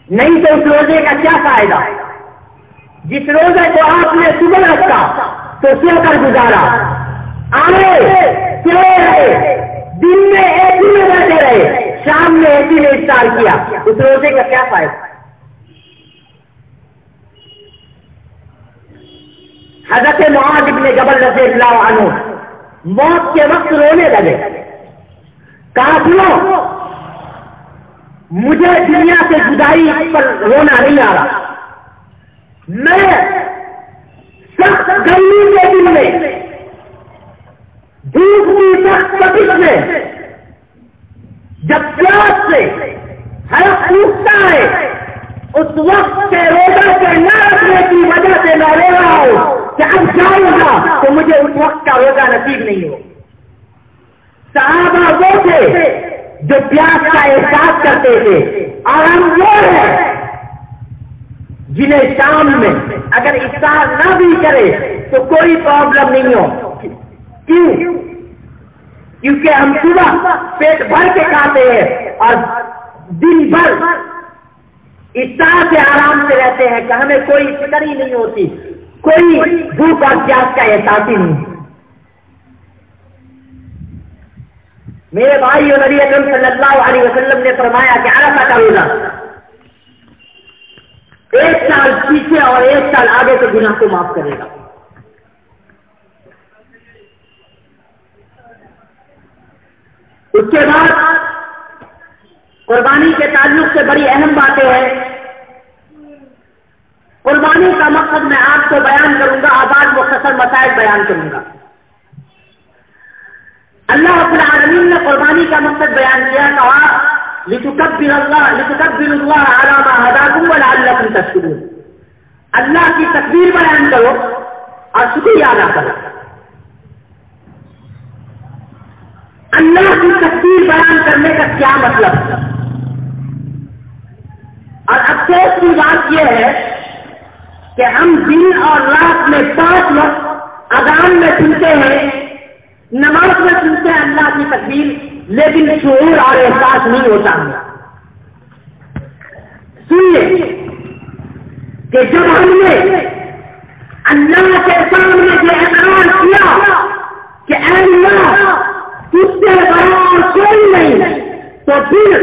نہیں تو اس روزے کا کیا فائدہ؟ جس روزے کو آپ نے صبح رکھا، تو سو کر گزارا۔ آئے رہے۔ دن میں اے سی میں بیٹھے رہے۔ شام میں اے سی نے افطار کیا۔ اس روزے کا کیا فائدہ؟ حضرت معاذ ابن جبل رضی اللہ عنہ موت کے وقت رونے لگے۔ کافلوں مجھے دنیا سے جدائی پر رونا نہیں آ رہا۔ میں سخت گرمی کے دن میں دھوپ کی سخت جب پیاس سے ہر پوچھتا ہے، اس وقت کے روزہ کے نہ رکھنے کی وجہ سے میں رو رہا ہوں کہ اب جاؤں گا تو مجھے اس وقت کا روزہ نصیب نہیں ہو۔ صحابہ وہ تھے جو پیاس کا احساس کرتے تھے۔ اور ہم وہ ہیں جنہیں شام میں اگر افطار نہ بھی کرے تو کوئی پرابلم نہیں ہو۔ کیوں؟ کیونکہ ہم صبح پیٹ بھر کے کھاتے ہیں اور دن بھر اس طرح سے آرام سے رہتے ہیں کہ ہمیں کوئی فکر ہی نہیں ہوتی، کوئی بھوک اور پیاس کا احساس ہی نہیں۔ میرے بھائی اور نبی اکرم صلی اللہ علیہ وسلم نے فرمایا کہ عرفہ کا روزہ ایک سال پیچھے اور ایک سال آگے کے گناہ کو معاف کرے گا۔ اس کے بعد قربانی کے تعلق سے بڑی اہم باتیں ہیں۔ قربانی کا مقصد میں آپ کو بیان کروں گا، آباد مختصر مسائل بیان کروں گا۔ اللہ رب العالمین نے قربانی کا مقصد بیان کیا، کہا، لتکبر اللہ لتکبر اللہ علامہ ہداکم ولعلکم تشکرون۔ اللہ کی تکبیر بیان کرو اور شکریہ ادا کرو۔ اللہ کی تکبیر بیان کرنے کا کیا مطلب؟ اور افسوس کی بات یہ ہے کہ ہم دن اور رات میں پانچ وقت اذان میں سنتے ہیں، نماز میں سنتے ہیں اللہ کی تکبیر لیکن شعور اور احساس نہیں ہوتا۔ سنیے کہ جب ہم نے اللہ کے سامنے یہ اعلان کیا کہ اے اللہ تجھ سے بڑا کوئی نہیں۔ تو پھر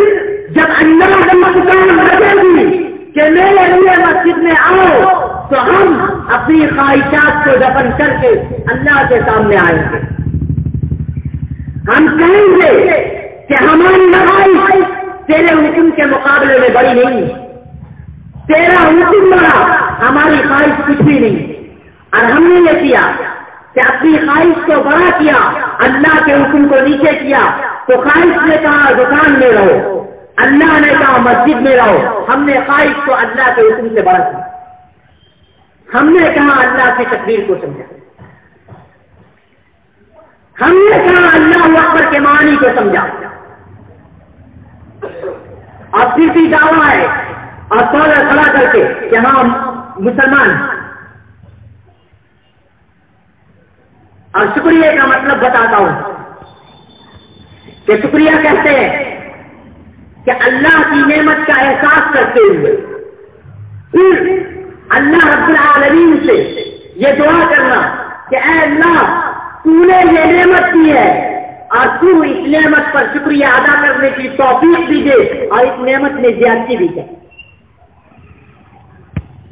جب اللہ کے مقام لگے گی کہ میرے لیے مسجد میں آؤ، تو ہم اپنی خواہشات کو دفن کر کے اللہ کے سامنے آئیں گے۔ ہم کہیں گے کہ ہماری لڑائی تیرے حکم کے مقابلے میں بڑی نہیں۔ تیرا حکم بڑا، ہماری خواہش کچھ بھی نہیں۔ اور ہم نے یہ کیا کہ اپنی خواہش کو بڑا کیا اللہ کے حکم کو نیچے کیا تو خواہش نے کہا دکان میں رہو۔ اللہ نے کہا مسجد میں رہو۔ ہم نے خواہش کو اللہ کے حکم سے بڑا ہم نے کہا اللہ کی تقریر کو سمجھا۔ ہم نے کہا اللہ اکبر کے معنی کو سمجھا۔ اور پھر بھی دعویٰ ہے۔ اور سولہ کھڑا کر کے کہ ہاں مسلمان اور شکریہ کا مطلب بتاتا ہوں کہ شکریہ کہتے ہیں کہ اللہ کی نعمت کا احساس کرتے ہوئے پھر اللہ رب العالمین سے یہ دعا کرنا کہ اے اللہ، تو نے یہ نعمت کی ہے اور تو اس نعمت پر شکریہ ادا کرنے کی توفیق بھی دے اور اس نعمت میں زیادتی بھی دے۔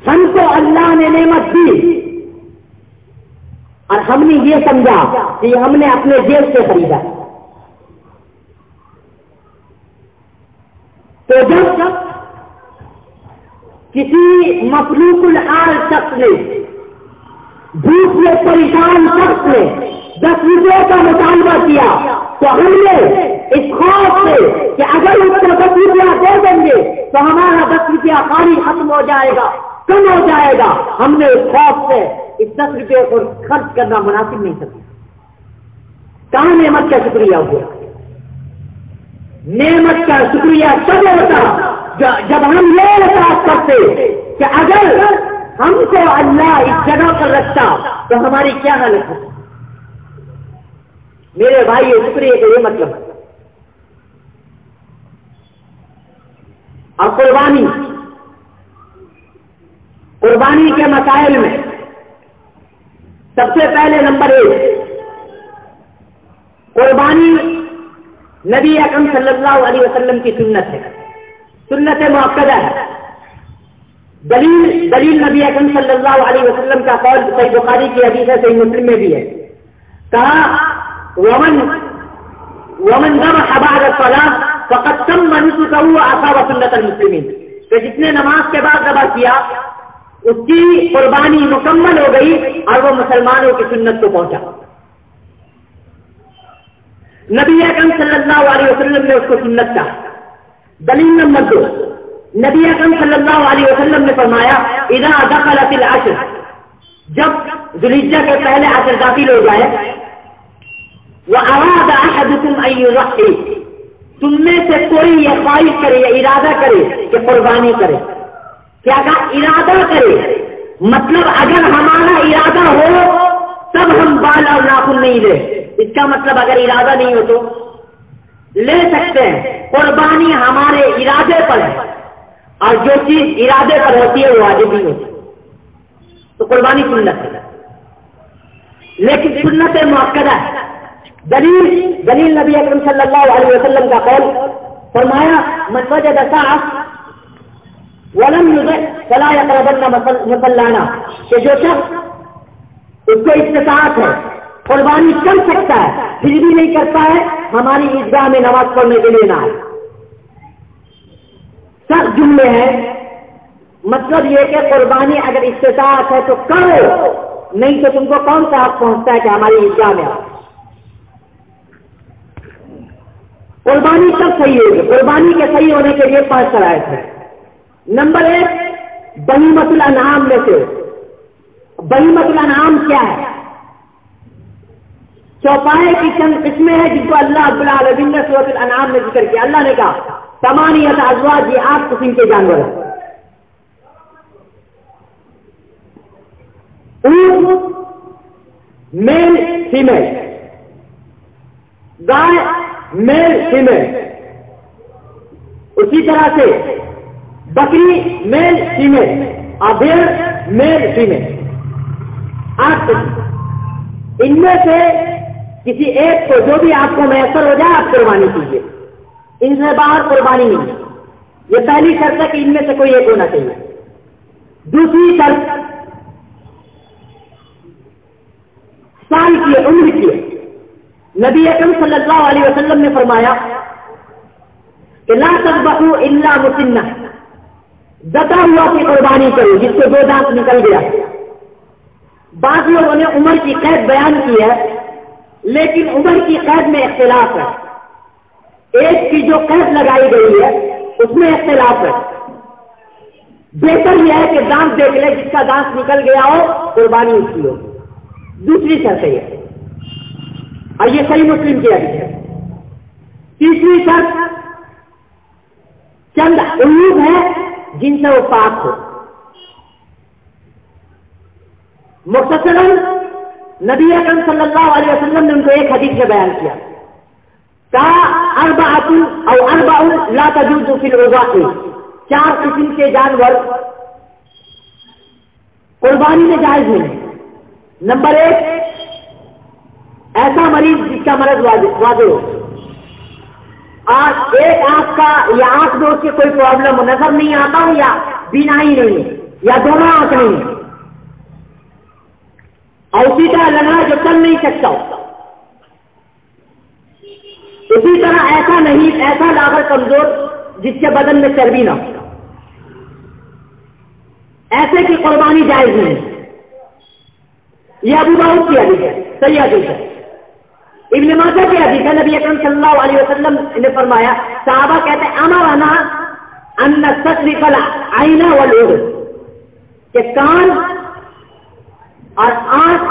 ہم کو اللہ نے نعمت دی۔ اور ہم نے یہ سمجھا کہ ہم نے اپنے جیب سے خریدا۔ تو جب کسی مخلوق الحال شخص نے بھوک میں پریشان شخص نے دس روپئے کا مطالبہ کیا، تو ہم نے اس خوف سے کہ اگر اس کو دس روپیہ دے دیں گے، تو ہمارا دس روپیہ پانی ختم ہو جائے گا، کم ہو جائے گا۔ ہم نے اس خوف سے اس دس روپئے کو خرچ کرنا مناسب نہیں سکتا کہاں نعمت کا شکریہ ہوا؟ نعمت کا شکریہ سب ہوتا جب ہم یہ احساس کرتے کہ اگر ہم کو اللہ اس جگہ پر رکھتا تو ہماری کیا حالت ہوتی؟ میرے بھائی شکریہ کا یہ مطلب ہے۔ اور قربانی۔ قربانی کے مسائل میں سب سے پہلے نمبر ایک، قربانی نبی اکم صلی اللہ علیہ وسلم کی سنت ہے۔ سنت موقع ہے۔ دلیل دلیل نبی اکم صلی اللہ علیہ وسلم کا قول صحیح بخاری کی حدیث ہے، صحیح مسلم میں بھی ہے۔ کہا، ومن ومن دم حباد الصلاح فقط کم منسو کا آسا و سنت المسلمین۔ کہ جس نے نماز کے بعد دبا کیا اس کی قربانی مکمل ہو گئی اور وہ مسلمانوں کی سنت کو پہنچا۔ نبی اکرم صلی اللہ علیہ وسلم نے اس کو سنت کا دلیل نمبر دو۔ نبی اکرم صلی اللہ علیہ وسلم نے فرمایا، اذا دخلت العشر جب دلیجا کے پہلے آ داخل ہو جائے وہ آواز احدکم ایو تم میں سے کوئی یہ خواہش کرے، یا ارادہ کرے کہ قربانی کرے۔ کیا کہا ارادہ کرے۔ مطلب اگر ہمارا ارادہ ہو، تب ہم بال اور ناخن نہیں لے اس کا مطلب اگر ارادہ نہیں ہو تو۔ لے سکتے ہیں، قربانی ہمارے ارادے پر ہے۔ اور جو چیز ارادے پر ہوتی ہے، وہ واجب نہیں ہوتی۔ تو قربانی سنت ہے۔ لیکن سنت موقع ہے۔ دلیل دلیل نبی اکرم صلی اللہ علیہ وسلم کا قول۔ فرمایا وجد ساعة ولم فلا يقربن مسلانا کہ جو شخص اس کو استطاعت ہے، قربانی کر سکتا ہے پھر بھی نہیں کرتا ہے، ہماری عیدگاہ میں نماز پڑھنے کے لیے نہ آئے۔ سب جملے ہیں۔ مطلب یہ کہ قربانی اگر استطاعت ہے تو کرو، نہیں تو تم کو کون سا حق پہنچتا ہے کہ ہماری عیدگاہ میں آؤ قربانی کب صحیح ہوگی؟ قربانی کے صحیح ہونے کے لیے پانچ شرائط ہیں۔ نمبر ایک بنیمت الانعام میں سے۔ بنیمت الانعام کیا ہے؟ چوپائے کی چند قسمیں ہیں جن کو اللہ عبد العالمین نے صورت الانعام میں ذکر کیا۔ اللہ نے کہا، تمانیت ازواج یہ آٹھ قسم کے جانور ہیں۔ میل فیمل گائے، میل فیمل اسی طرح سے بکری میل فیمل ابیر میل فیمل آپ ان میں سے کسی ایک کو جو بھی آپ کو میسر ہو جائے، آپ قربانی کیجیے ان سے باہر قربانی نہیں۔ یہ پہلی شرط ہے کہ ان میں سے کوئی ایک ہونا چاہیے۔ دوسری شرط، سال کی عمر کی نبی اکرم صلی اللہ علیہ وسلم نے فرمایا کہ لا تذبحوا الا مسنہ۔ دتا ہوا کی قربانی کرو، جس کو دو دانت نکل گیا۔ بعض لوگوں نے عمر کی قید بیان کی ہے، لیکن عمر کی قید میں اختلاف ہے۔ ایک کی جو قید لگائی گئی ہے، اس میں اختلاف ہے۔ بہتر یہ ہے کہ دانت دیکھ لے، جس کا دانت نکل گیا ہو، قربانی اس کی ہو۔ دوسری شرط یہ۔ اور یہ صحیح مسلم کی حدیث ہے۔ تیسری شرط، چند علوم ہے جن سے وہ پاک ہو۔ مختصرا نبی اکرم صلی اللہ علیہ وسلم نے ان کو ایک حدیث میں بیان کیا۔ اربا اور اربا لا تجوز فی الواقع چار قسم کے جانور قربانی میں جائز نہیں۔ نمبر ایک، ایسا مریض جس کا مرض واضح ہو۔ آج ایک آنکھ کا یا آنکھ دو سے کوئی پرابلم نظر نہیں آتا ہو یا بینا ہی نہیں ہے یا دونوں آنکھ نہیں۔ ہے اور اسی طرح لگنا جو چل نہیں سکتا۔ اسی طرح ایسا نہیں، ایسا لاغر کمزور جس کے بدن میں چربی نہ ہو۔ ایسے کی قربانی جائز نہیں۔ یہ ابو بہت کی حدیث ہے، صحیح حدیث ہے۔ ابن ماجہ کی حدیث ہے، نبی اکرم صلی اللہ علیہ وسلم نے فرمایا، صحابہ کہتے ہیں امر انا ان تصریف آئینہ و کہ کان اور آنکھ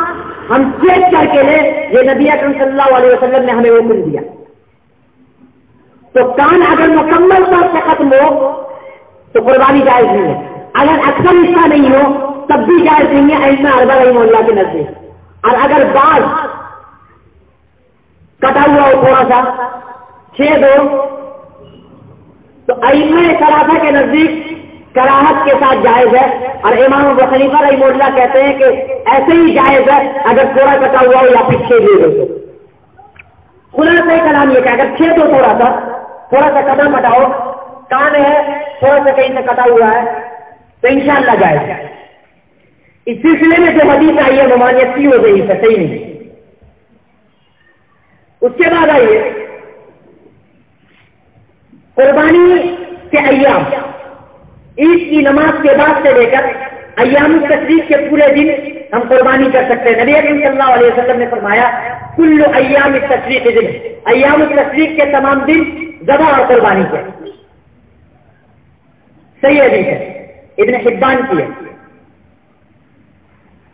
ہم چیک کر کے لیں، یہ نبی اکرم صلی اللہ علیہ وسلم نے ہمیں حکم دیا۔ تو کان اگر مکمل طور سے ختم ہو، تو قربانی جائز نہیں ہے۔ اگر اکثر حصہ نہیں ہو، تب بھی جائز نہیں ہے، ایسا اربا رحیم اللہ کے نزدیک۔ اور اگر بعض کٹا ہوا ہو تھوڑا سا۔ چھ دو۔ تو ایم سرافا کے نزدیک کراہت کے ساتھ جائز ہے۔ اور امام ابو خلیفہ رحیم اللہ کہتے ہیں کہ ایسے ہی جائز ہے اگر تھوڑا کٹا ہوا ہو یا پھر چھ دے دو۔ تو خدا سے کلام یہ کہ اگر چھ دو تھوڑا سا تھوڑا سا کٹا کٹاؤ کان ہے، تھوڑا سا کہیں سے کٹا ہوا ہے، تو انشاءاللہ شاء اللہ اس سلسلے میں جو حدیث آئی ہے، ممانعت کی ہو گئی ہے صحیح نہیں۔ اس کے بعد آئیے۔ قربانی کے ایام۔ عید کی نماز کے بعد سے لے کر ایام تشریف کے پورے دن ہم قربانی کر سکتے ہیں۔ نبی صلی اللہ علیہ وسلم نے فرمایا، کل ایام تشریف کے دن۔ ایام تشریف کے تمام دن زبا اور قربانی کے صحیح حدیث ہے۔ ابن حبان کی ہے۔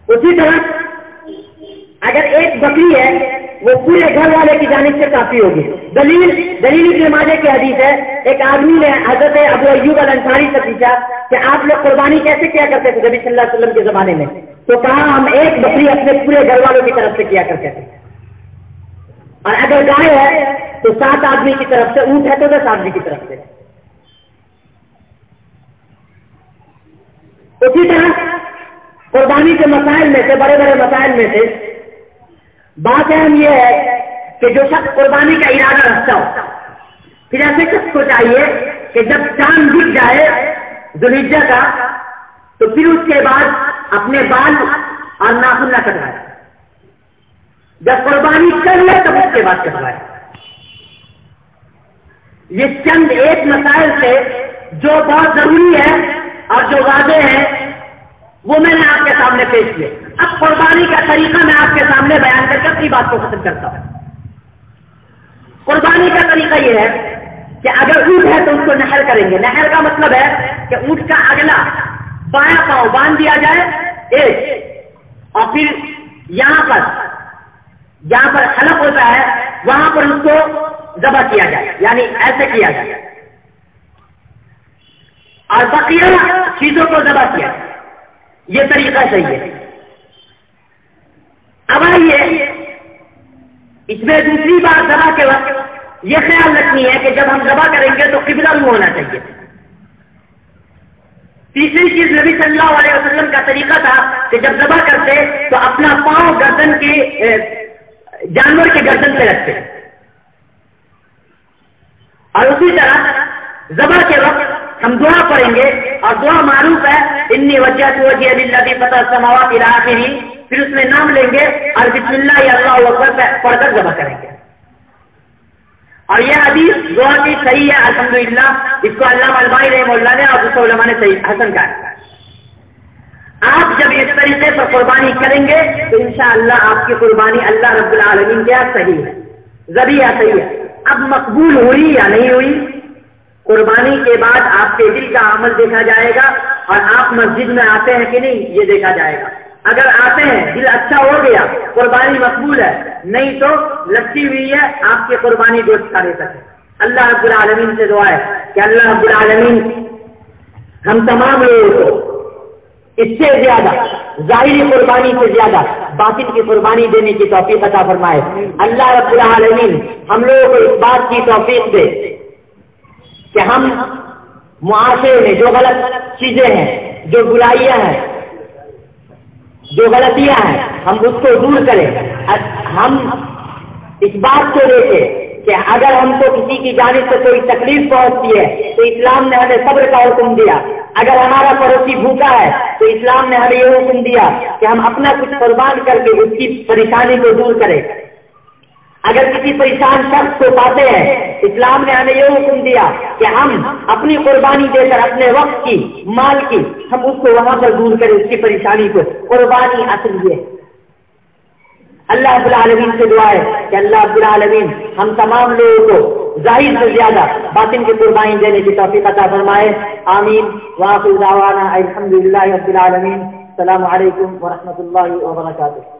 اسی طرح اگر ایک بکری ہے وہ پورے گھر والے کی جانب سے کافی ہوگی۔ دلیل دلیل کے ماجے کی حدیث ہے، ایک آدمی نے حضرت ابو ایوب الانصاری سے پوچھا کہ آپ لوگ قربانی کیسے کیا کرتے تھے نبی صلی اللہ علیہ وسلم کے زمانے میں؟ تو کہا، ہم ایک بکری اپنے پورے گھر والوں کی طرف سے کیا کرتے تھے۔ اور اگر گائے ہے، تو سات آدمی کی طرف سے، اونٹ ہے تو دس آدمی کی طرف سے۔ اسی طرح قربانی کے مسائل میں سے، بڑے بڑے مسائل میں سے بات اہم یہ ہے کہ جو شخص قربانی کا ارادہ رکھتا ہو، پھر ایسے شخص کو چاہیے کہ جب چاند دکھ جائے دلیجا کا، تو پھر اس کے بعد اپنے بال اور ناخن نہ کٹوائے۔ جب قربانی کر لے تب اس کے بعد کٹوائے۔ یہ چند ایک مسائل سے جو بہت ضروری ہے اور جو واضح ہے وہ میں نے آپ کے سامنے پیش کیے۔ اب قربانی کا طریقہ میں آپ کے سامنے بیان کر کے اپنی بات کو ختم کرتا ہوں۔ قربانی کا طریقہ یہ ہے کہ اگر اونٹ ہے تو اس کو نہر کریں گے۔ نہر کا مطلب ہے کہ اونٹ کا اگلا بایاں پاؤں باندھ دیا جائے ایک، اور پھر یہاں پر، جہاں پر حلق ہوتا ہے، وہاں پر اس کو ذبح کیا جائے یعنی ایسے کیا جائے۔ اور بقیہ چیزوں کو ذبح کیا جائے۔ یہ طریقہ صحیح ہے۔ اب آئیے۔ اس میں دوسری بات دبا کے وقت یہ خیال رکھنی ہے کہ جب ہم دبا کریں گے تو قبلہ بھی ہونا چاہیے۔ تیسری چیز نبی صلی اللہ علیہ وسلم کا طریقہ تھا کہ جب دبا کرتے تو اپنا پاؤں گردن کے جانور کے گردن پہ رکھتے۔ اور اسی طرح زبا کے وقت ہم دعا پڑھیں گے اور دعا معروف ہے انی وجہ سے وجہ اللہ فتح سماوا کی پھر اس میں نام لیں گے اور بسم اللہ یا اللہ اکبر پڑھ کر جمع کریں گے۔ اور یہ حدیث دعا کی صحیح ہے الحمد للہ اس کو اللہ البائی رحم اللہ نے اور دوسرے علماء نے صحیح، حسن کا آپ جب اس طریقے پر قربانی کریں گے تو انشاءاللہ اللہ آپ کی قربانی اللہ رب العالمین کیا صحیح ہے۔ ذریعہ صحیح ہے۔ اب مقبول ہوئی یا نہیں ہوئی، قربانی کے بعد آپ کے دل کا عمل دیکھا جائے گا اور آپ مسجد میں آتے ہیں کہ نہیں، یہ دیکھا جائے گا۔ اگر آتے ہیں، دل اچھا ہو گیا، قربانی مقبول ہے، نہیں تو لچی ہوئی ہے، آپ کی قربانی دوست کھا دے سکے۔ اللہ رب العالمین سے دعا ہے کہ اللہ رب العالمین ہم تمام لوگوں کو اس سے زیادہ ظاہری قربانی سے زیادہ باطن کی قربانی دینے کی توفیق عطا فرمائے۔ اللہ رب العالمین ہم لوگوں کو اس بات کی توفیق دے کہ ہم معاشرے میں جو غلط چیزیں ہیں، جو برائیاں ہیں جو غلطیاں ہیں، ہم اس کو دور کریں۔ ہم اس بات کو دیکھیں کہ اگر ہم کو کسی کی جانب سے کوئی تکلیف پہنچتی ہے، تو اسلام نے ہمیں صبر کا حکم دیا۔ اگر ہمارا پڑوسی بھوکا ہے، تو اسلام نے ہمیں یہ حکم دیا کہ ہم اپنا کچھ قربان کر کے اس کی پریشانی کو دور کریں۔ اگر کسی پریشان شخص کو پاتے ہیں، اسلام نے ہمیں یہ حکم دیا کہ ہم اپنی قربانی دے کر اپنے وقت کی، مال کی، ہم اس کو وہاں پر دور کریں اس کی پریشانی کو، قربانی اصل یہ اللہ عب العالمین سے دعا ہے کہ اللہ عبد العالمین ہم تمام لوگوں کو ظاہر سے زیادہ باطن کی قربانی دینے کی توفیق عطا فرمائے۔ آمین۔ واقع الحمد للہ عبد العالمین۔ السلام علیکم ورحمۃ اللہ وبرکاتہ۔